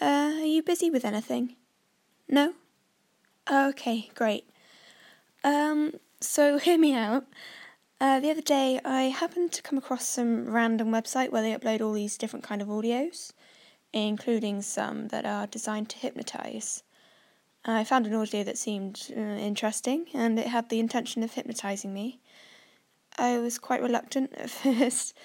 Uh, are you busy with anything? No? Okay, great. Um, so hear me out. Uh, the other day, I happened to come across some random website where they upload all these different kind of audios, including some that are designed to hypnotize. I found an audio that seemed uh, interesting, and it had the intention of hypnotizing me. I was quite reluctant at first.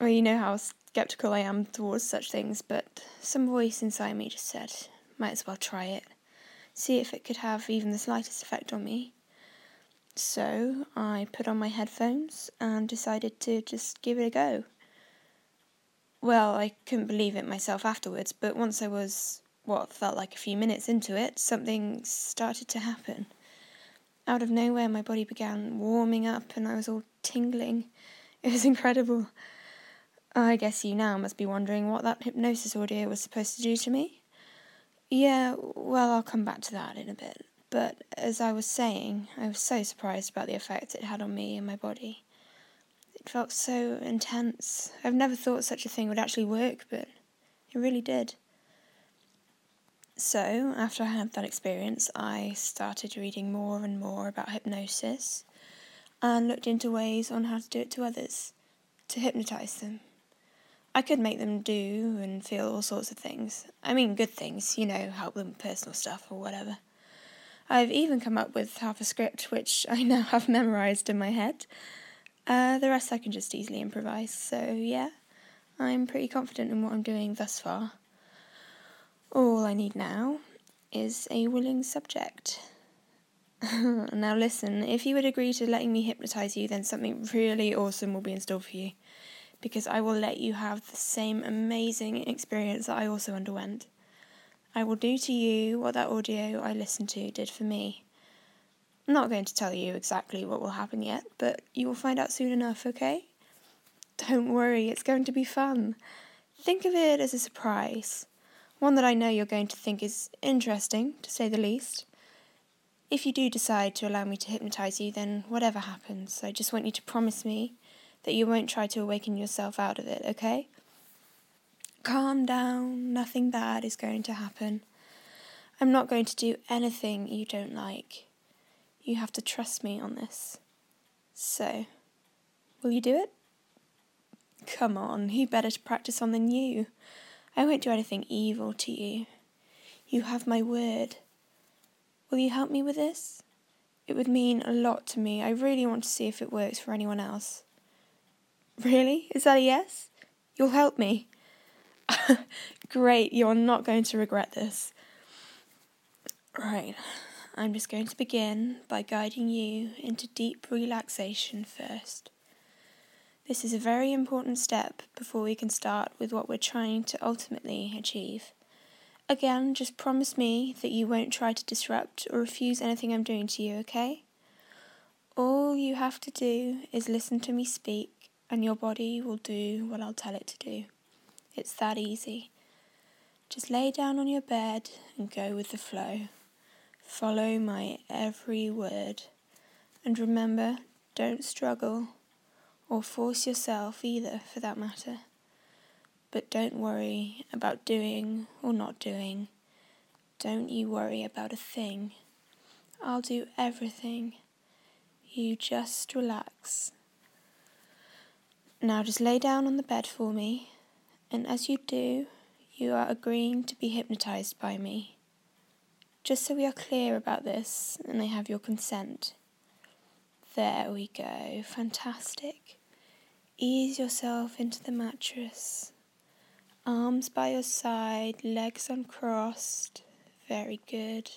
well, you know how skeptical I am towards such things, but some voice inside me just said, might as well try it. See if it could have even the slightest effect on me. So I put on my headphones and decided to just give it a go. Well, I couldn't believe it myself afterwards, but once I was, what felt like a few minutes into it, something started to happen. Out of nowhere, my body began warming up and I was all tingling. It was incredible. I guess you now must be wondering what that hypnosis audio was supposed to do to me. Yeah, well, I'll come back to that in a bit. But as I was saying, I was so surprised about the effect it had on me and my body. It felt so intense. I've never thought such a thing would actually work, but it really did. So, after I had that experience, I started reading more and more about hypnosis and looked into ways on how to do it to others, to hypnotize them. I could make them do and feel all sorts of things. I mean, good things, you know, help them with personal stuff or whatever. I've even come up with half a script which I now have memorized in my head. Uh, the rest I can just easily improvise, so yeah, I'm pretty confident in what I'm doing thus far. All I need now is a willing subject. now, listen, if you would agree to letting me hypnotize you, then something really awesome will be in store for you. Because I will let you have the same amazing experience that I also underwent. I will do to you what that audio I listened to did for me. I'm not going to tell you exactly what will happen yet, but you will find out soon enough, okay? Don't worry, it's going to be fun. Think of it as a surprise. One that I know you're going to think is interesting, to say the least. If you do decide to allow me to hypnotize you, then whatever happens, I just want you to promise me that you won't try to awaken yourself out of it, okay? Calm down, nothing bad is going to happen. I'm not going to do anything you don't like. You have to trust me on this. So, will you do it? Come on, who better to practice on than you? I won't do anything evil to you. You have my word. Will you help me with this? It would mean a lot to me. I really want to see if it works for anyone else. Really? Is that a yes? You'll help me? Great, you're not going to regret this. Right, I'm just going to begin by guiding you into deep relaxation first. This is a very important step before we can start with what we're trying to ultimately achieve. Again, just promise me that you won't try to disrupt or refuse anything I'm doing to you, okay? All you have to do is listen to me speak, and your body will do what I'll tell it to do. It's that easy. Just lay down on your bed and go with the flow. Follow my every word. And remember, don't struggle or force yourself either, for that matter. But don't worry about doing or not doing. Don't you worry about a thing. I'll do everything. You just relax. Now just lay down on the bed for me and as you do, you are agreeing to be hypnotized by me. Just so we are clear about this and I have your consent. There we go, fantastic. Ease yourself into the mattress. Arms by your side, legs uncrossed. Very good.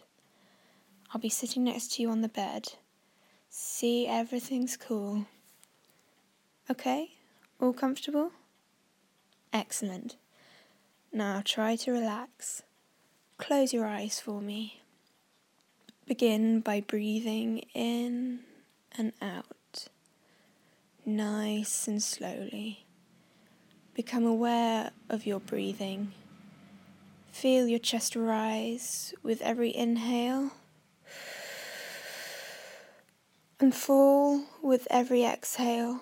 I'll be sitting next to you on the bed. See, everything's cool. Okay? All comfortable? Excellent. Now try to relax. Close your eyes for me. Begin by breathing in and out, nice and slowly. Become aware of your breathing. Feel your chest rise with every inhale and fall with every exhale.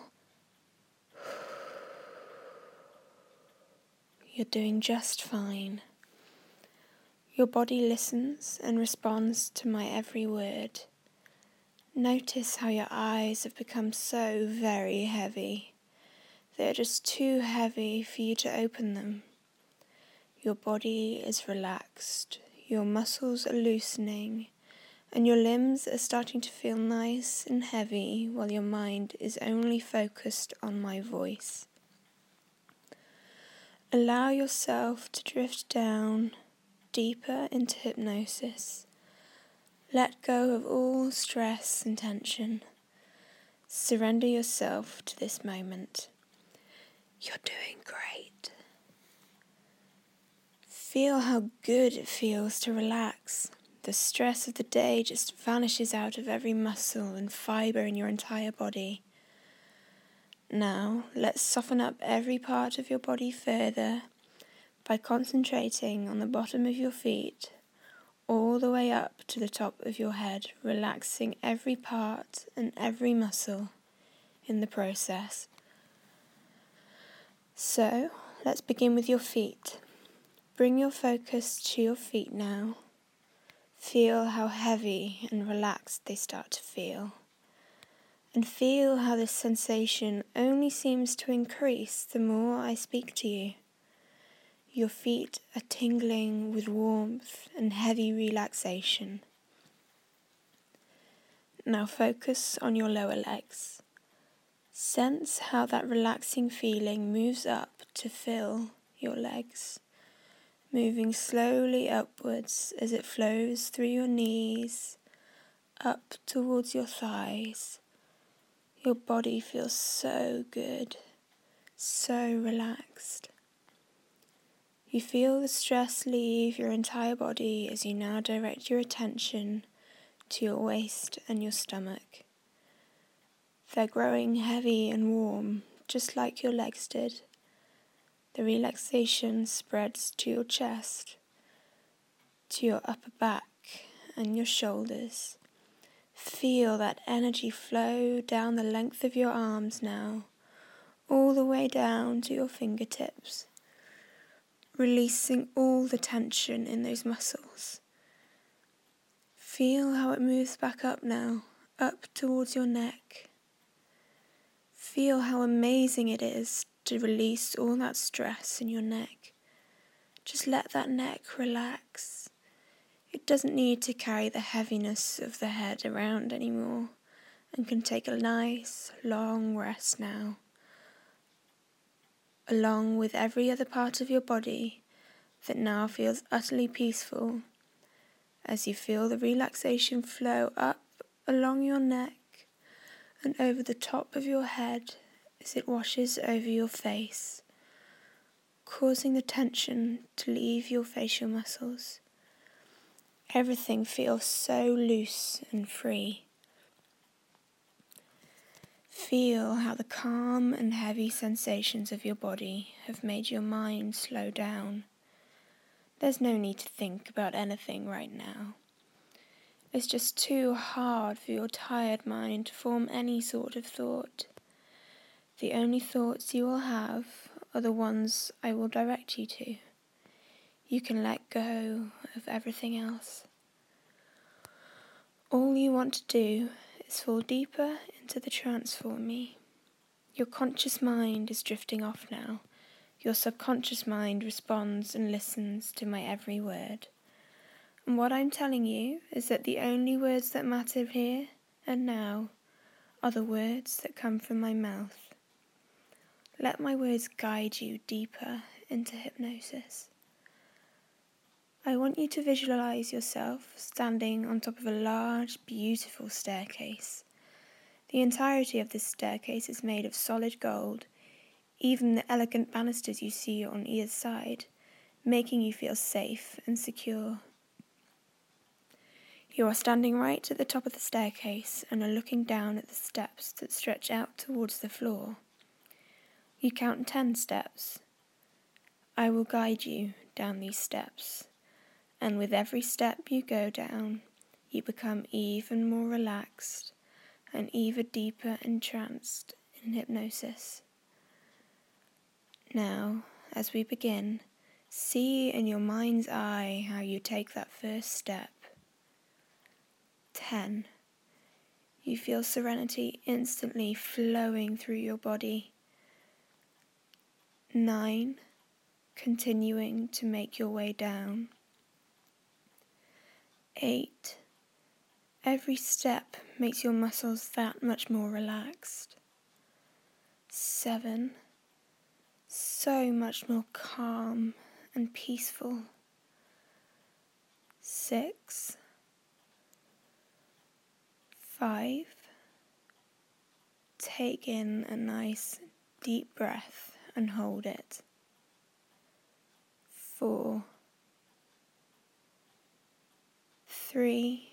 You're doing just fine. Your body listens and responds to my every word. Notice how your eyes have become so very heavy. They're just too heavy for you to open them. Your body is relaxed, your muscles are loosening, and your limbs are starting to feel nice and heavy while your mind is only focused on my voice. Allow yourself to drift down deeper into hypnosis. Let go of all stress and tension. Surrender yourself to this moment. You're doing great. Feel how good it feels to relax. The stress of the day just vanishes out of every muscle and fibre in your entire body. Now, let's soften up every part of your body further by concentrating on the bottom of your feet all the way up to the top of your head, relaxing every part and every muscle in the process. So, let's begin with your feet. Bring your focus to your feet now. Feel how heavy and relaxed they start to feel. And feel how this sensation only seems to increase the more I speak to you. Your feet are tingling with warmth and heavy relaxation. Now focus on your lower legs. Sense how that relaxing feeling moves up to fill your legs, moving slowly upwards as it flows through your knees, up towards your thighs. Your body feels so good, so relaxed. You feel the stress leave your entire body as you now direct your attention to your waist and your stomach. They're growing heavy and warm, just like your legs did. The relaxation spreads to your chest, to your upper back and your shoulders. Feel that energy flow down the length of your arms now, all the way down to your fingertips releasing all the tension in those muscles. Feel how it moves back up now, up towards your neck. Feel how amazing it is to release all that stress in your neck. Just let that neck relax. It doesn't need to carry the heaviness of the head around anymore and can take a nice long rest now along with every other part of your body that now feels utterly peaceful as you feel the relaxation flow up along your neck and over the top of your head as it washes over your face, causing the tension to leave your facial muscles. Everything feels so loose and free. Feel how the calm and heavy sensations of your body have made your mind slow down. There's no need to think about anything right now. It's just too hard for your tired mind to form any sort of thought. The only thoughts you will have are the ones I will direct you to. You can let go of everything else. All you want to do is fall deeper into the trance for me. Your conscious mind is drifting off now. Your subconscious mind responds and listens to my every word. And what I'm telling you is that the only words that matter here and now are the words that come from my mouth. Let my words guide you deeper into hypnosis. I want you to visualize yourself standing on top of a large, beautiful staircase. The entirety of this staircase is made of solid gold, even the elegant banisters you see on either side, making you feel safe and secure. You are standing right at the top of the staircase and are looking down at the steps that stretch out towards the floor. You count ten steps. I will guide you down these steps and with every step you go down, you become even more relaxed and even deeper entranced in hypnosis. Now, as we begin, See in your mind's eye how you take that first step. 10. You feel serenity instantly flowing through your body. 9. Continuing to make your way down. 8. Every step makes your muscles that much more relaxed. 7. So much more calm and peaceful. Six, five, take in a nice deep breath and hold it. Four, three,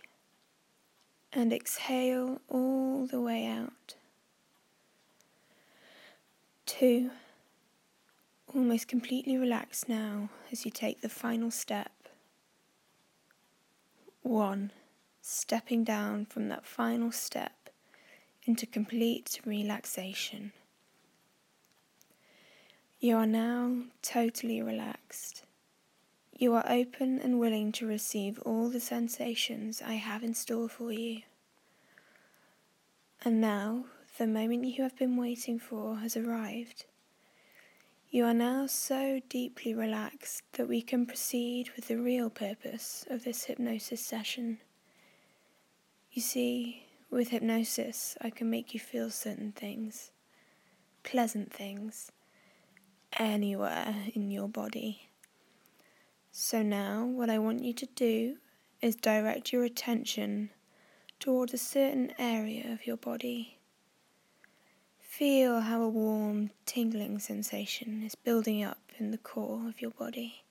and exhale all the way out. Two, almost completely relaxed now as you take the final step. One, stepping down from that final step into complete relaxation. You are now totally relaxed. You are open and willing to receive all the sensations I have in store for you. And now, the moment you have been waiting for has arrived. You are now so deeply relaxed that we can proceed with the real purpose of this hypnosis session. You see, with hypnosis, I can make you feel certain things, pleasant things, anywhere in your body. So now, what I want you to do is direct your attention towards a certain area of your body. Feel how a warm, tingling sensation is building up in the core of your body.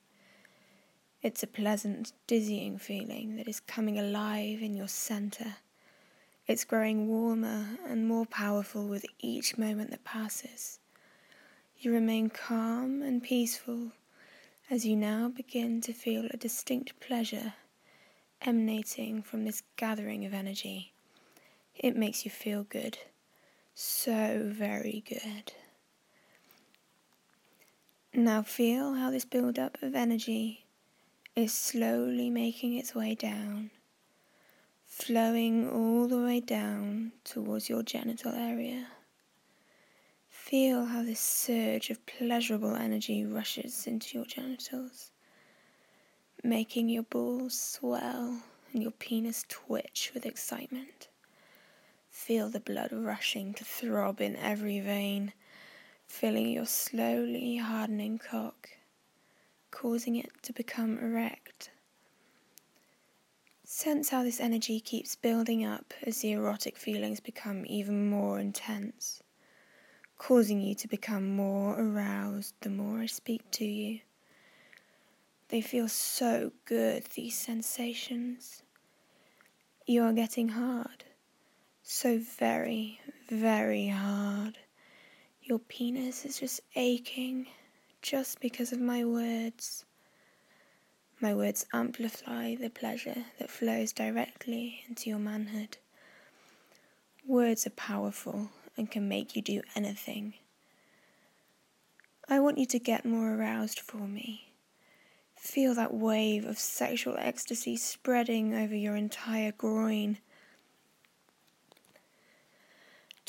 It's a pleasant, dizzying feeling that is coming alive in your center. It's growing warmer and more powerful with each moment that passes. You remain calm and peaceful as you now begin to feel a distinct pleasure emanating from this gathering of energy. It makes you feel good so very good. Now feel how this build-up of energy is slowly making its way down, flowing all the way down towards your genital area. Feel how this surge of pleasurable energy rushes into your genitals, making your balls swell and your penis twitch with excitement. Feel the blood rushing to throb in every vein, filling your slowly hardening cock, causing it to become erect. Sense how this energy keeps building up as the erotic feelings become even more intense, causing you to become more aroused the more I speak to you. They feel so good, these sensations. You are getting hard so very, very hard. Your penis is just aching just because of my words. My words amplify the pleasure that flows directly into your manhood. Words are powerful and can make you do anything. I want you to get more aroused for me. Feel that wave of sexual ecstasy spreading over your entire groin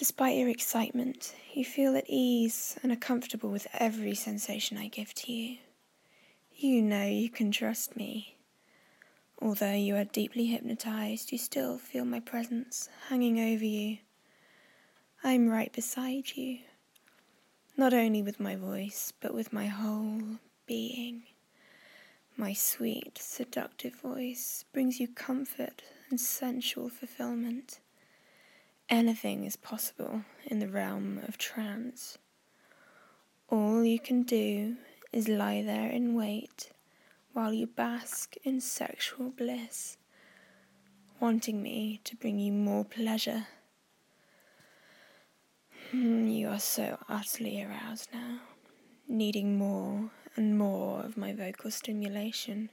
Despite your excitement, you feel at ease and are comfortable with every sensation I give to you. You know you can trust me. Although you are deeply hypnotized, you still feel my presence hanging over you. I'm right beside you, not only with my voice, but with my whole being. My sweet, seductive voice brings you comfort and sensual fulfillment. Anything is possible in the realm of trance. All you can do is lie there and wait while you bask in sexual bliss, wanting me to bring you more pleasure. Hmm, you are so utterly aroused now, needing more and more of my vocal stimulation.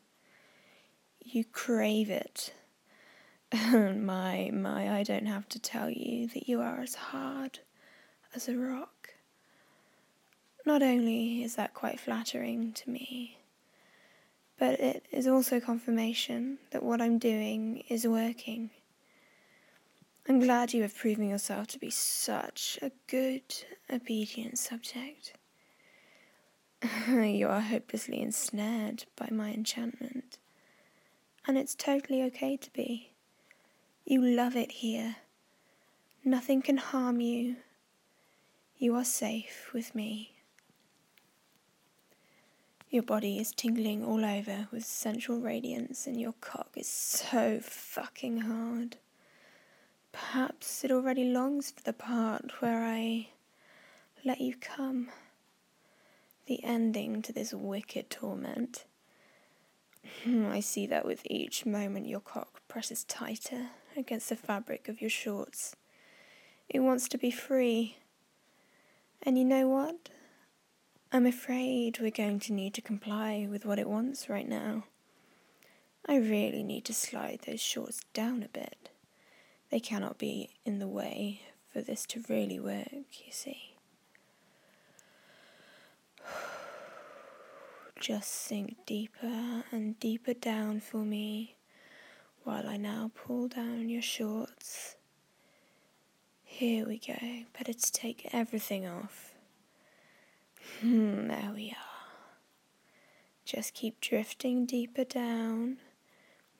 You crave it my, my, I don't have to tell you that you are as hard as a rock. Not only is that quite flattering to me, but it is also confirmation that what I'm doing is working. I'm glad you have proven yourself to be such a good, obedient subject. you are hopelessly ensnared by my enchantment, and it's totally okay to be. You love it here. Nothing can harm you. You are safe with me. Your body is tingling all over with sensual radiance, and your cock is so fucking hard. Perhaps it already longs for the part where I let you come. The ending to this wicked torment. Hmm, I see that with each moment your cock presses tighter against the fabric of your shorts. It wants to be free. And you know what? I'm afraid we're going to need to comply with what it wants right now. I really need to slide those shorts down a bit. They cannot be in the way for this to really work, you see. Just sink deeper and deeper down for me while I now pull down your shorts. Here we go. Better to take everything off. Hmm, there we are. Just keep drifting deeper down.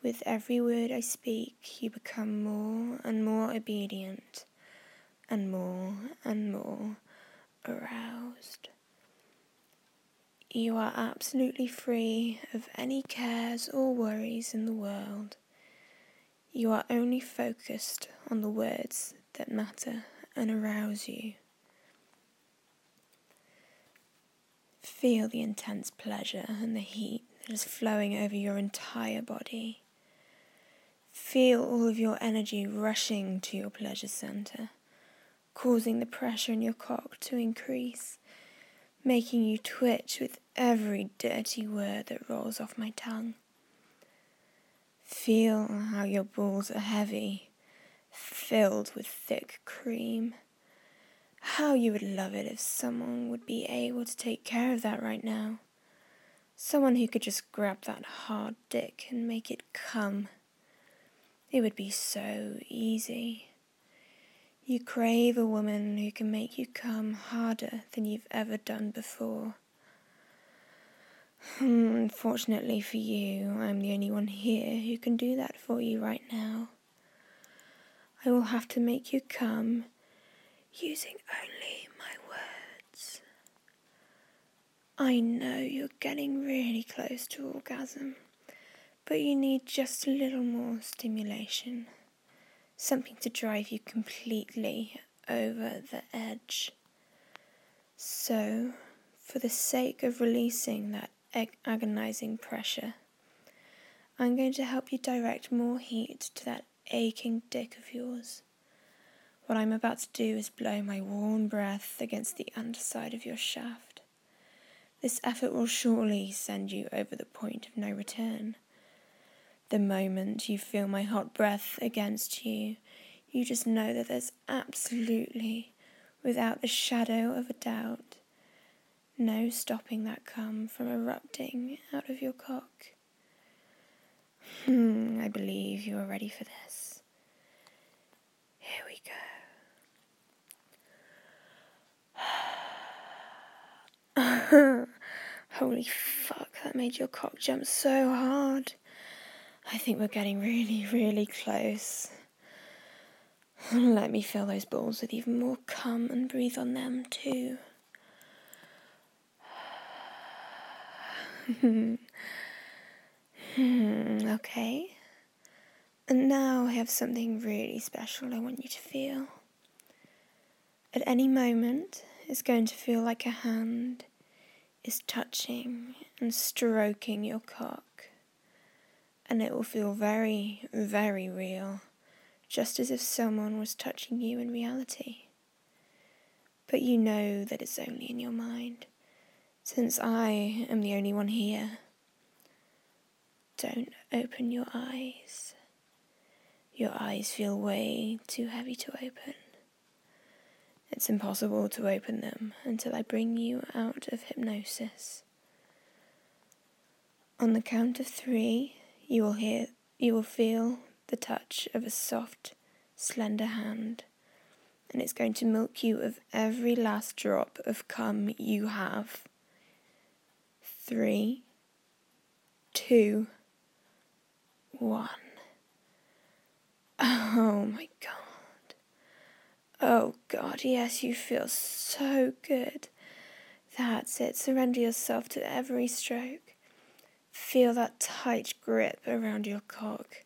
With every word I speak, you become more and more obedient, and more and more aroused. You are absolutely free of any cares or worries in the world. You are only focused on the words that matter and arouse you. Feel the intense pleasure and the heat that is flowing over your entire body. Feel all of your energy rushing to your pleasure center, causing the pressure in your cock to increase, making you twitch with every dirty word that rolls off my tongue. Feel how your balls are heavy, filled with thick cream. How you would love it if someone would be able to take care of that right now. Someone who could just grab that hard dick and make it come. It would be so easy. You crave a woman who can make you come harder than you've ever done before. Hmm, unfortunately for you, I'm the only one here who can do that for you right now. I will have to make you come using only my words. I know you're getting really close to orgasm, but you need just a little more stimulation, something to drive you completely over the edge. So, for the sake of releasing that ag- agonizing pressure, I'm going to help you direct more heat to that aching dick of yours. What I'm about to do is blow my warm breath against the underside of your shaft. This effort will surely send you over the point of no return. The moment you feel my hot breath against you, you just know that there's absolutely, without the shadow of a doubt, no stopping that cum from erupting out of your cock. Hmm, I believe you are ready for this. Here we go. Holy fuck, that made your cock jump so hard. I think we're getting really, really close. Let me fill those balls with even more cum and breathe on them too. okay. And now I have something really special I want you to feel. At any moment, it's going to feel like a hand is touching and stroking your cock, and it will feel very, very real, just as if someone was touching you in reality. But you know that it's only in your mind, since I am the only one here. Don't open your eyes. Your eyes feel way too heavy to open. It's impossible to open them until I bring you out of hypnosis. On the count of three, you will hear, you will feel the touch of a soft, slender hand, and it's going to milk you of every last drop of cum you have. Three, two, one. Oh my god. Oh god, yes, you feel so good. That's it. Surrender yourself to every stroke. Feel that tight grip around your cock.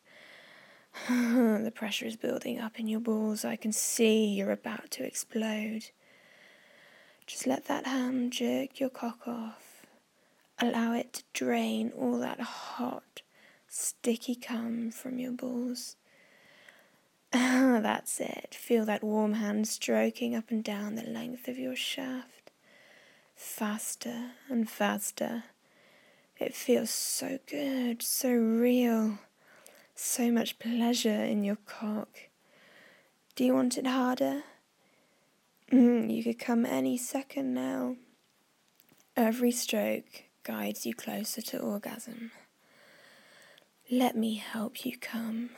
the pressure is building up in your balls. I can see you're about to explode. Just let that hand jerk your cock off. Allow it to drain all that hot, sticky cum from your balls. That's it. Feel that warm hand stroking up and down the length of your shaft. Faster and faster. It feels so good, so real, so much pleasure in your cock. Do you want it harder? Mm, you could come any second now. Every stroke guides you closer to orgasm. Let me help you come.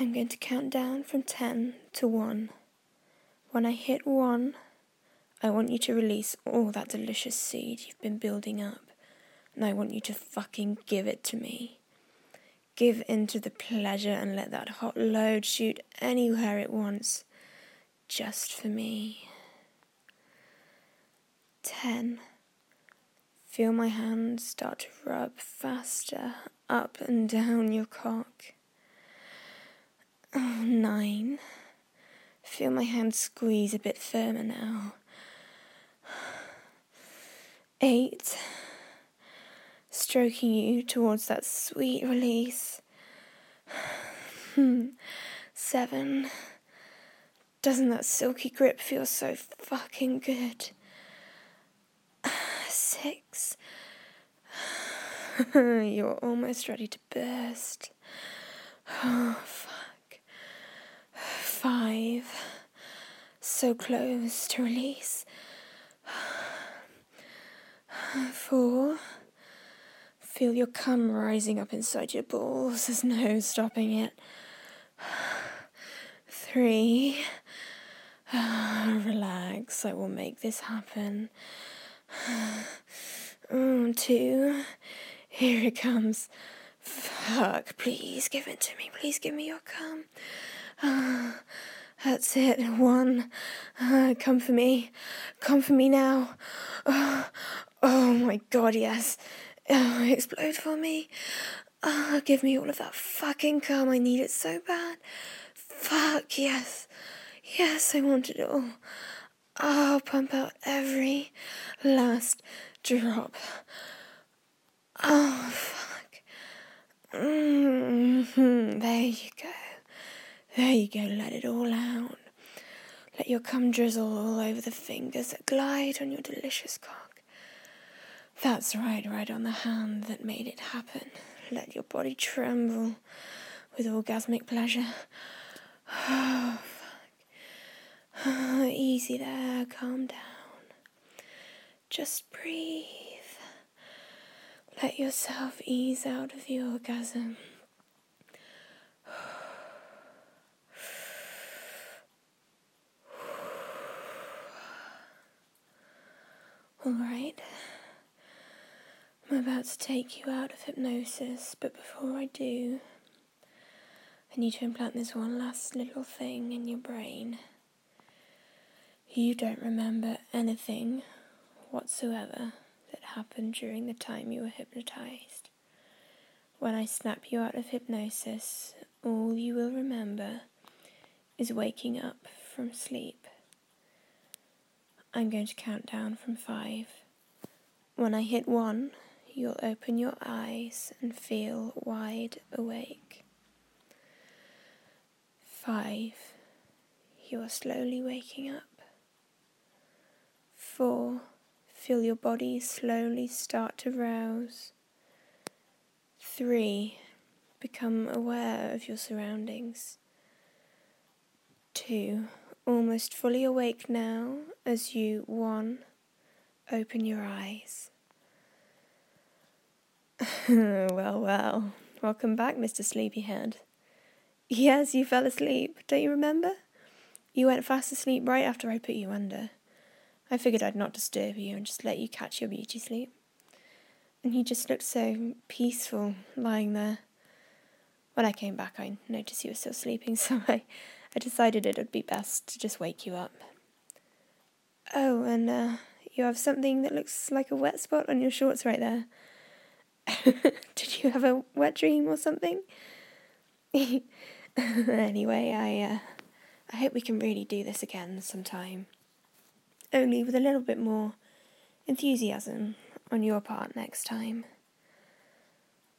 I'm going to count down from 10 to 1. When I hit 1, I want you to release all that delicious seed you've been building up, and I want you to fucking give it to me. Give into the pleasure and let that hot load shoot anywhere it wants, just for me. Ten. Feel my hands start to rub faster up and down your cock. Oh, nine. Feel my hands squeeze a bit firmer now eight, stroking you towards that sweet release. Hmm. Seven, doesn't that silky grip feel so fucking good? Six, you're almost ready to burst. Oh, fuck. Five, so close to release. Four. Feel your cum rising up inside your balls. There's no stopping it. Three. Relax, I will make this happen. Mm, two. Here it comes. Fuck, please give it to me. Please give me your cum. that's it. One. come for me. Come for me now. Oh, Oh my god, yes. Oh, explode for me. Oh, give me all of that fucking cum. I need it so bad. Fuck, yes. Yes, I want it all. I'll pump out every last drop. Oh, fuck. Mm-hmm. There you go. There you go. Let it all out. Let your cum drizzle all over the fingers that glide on your delicious cock. That's right, right on the hand that made it happen. Let your body tremble with orgasmic pleasure. Oh, fuck. Oh, easy there, calm down. Just breathe. Let yourself ease out of the orgasm. All right. I'm about to take you out of hypnosis, but before I do, I need to implant this one last little thing in your brain. You don't remember anything whatsoever that happened during the time you were hypnotized. When I snap you out of hypnosis, all you will remember is waking up from sleep. I'm going to count down from five. When I hit one, you'll open your eyes and feel wide awake. Five, you are slowly waking up. Four, feel your body slowly start to rouse. Three, become aware of your surroundings. Two, almost fully awake now as you, one, open your eyes. well, well. Welcome back, Mr. Sleepyhead. Yes, you fell asleep. Don't you remember? You went fast asleep right after I put you under. I figured I'd not disturb you and just let you catch your beauty sleep. And you just looked so peaceful lying there. When I came back, I noticed you were still sleeping, so I, I decided it would be best to just wake you up. Oh, and uh, you have something that looks like a wet spot on your shorts right there. Did you have a wet dream or something? anyway, I uh, I hope we can really do this again sometime. Only with a little bit more enthusiasm on your part next time.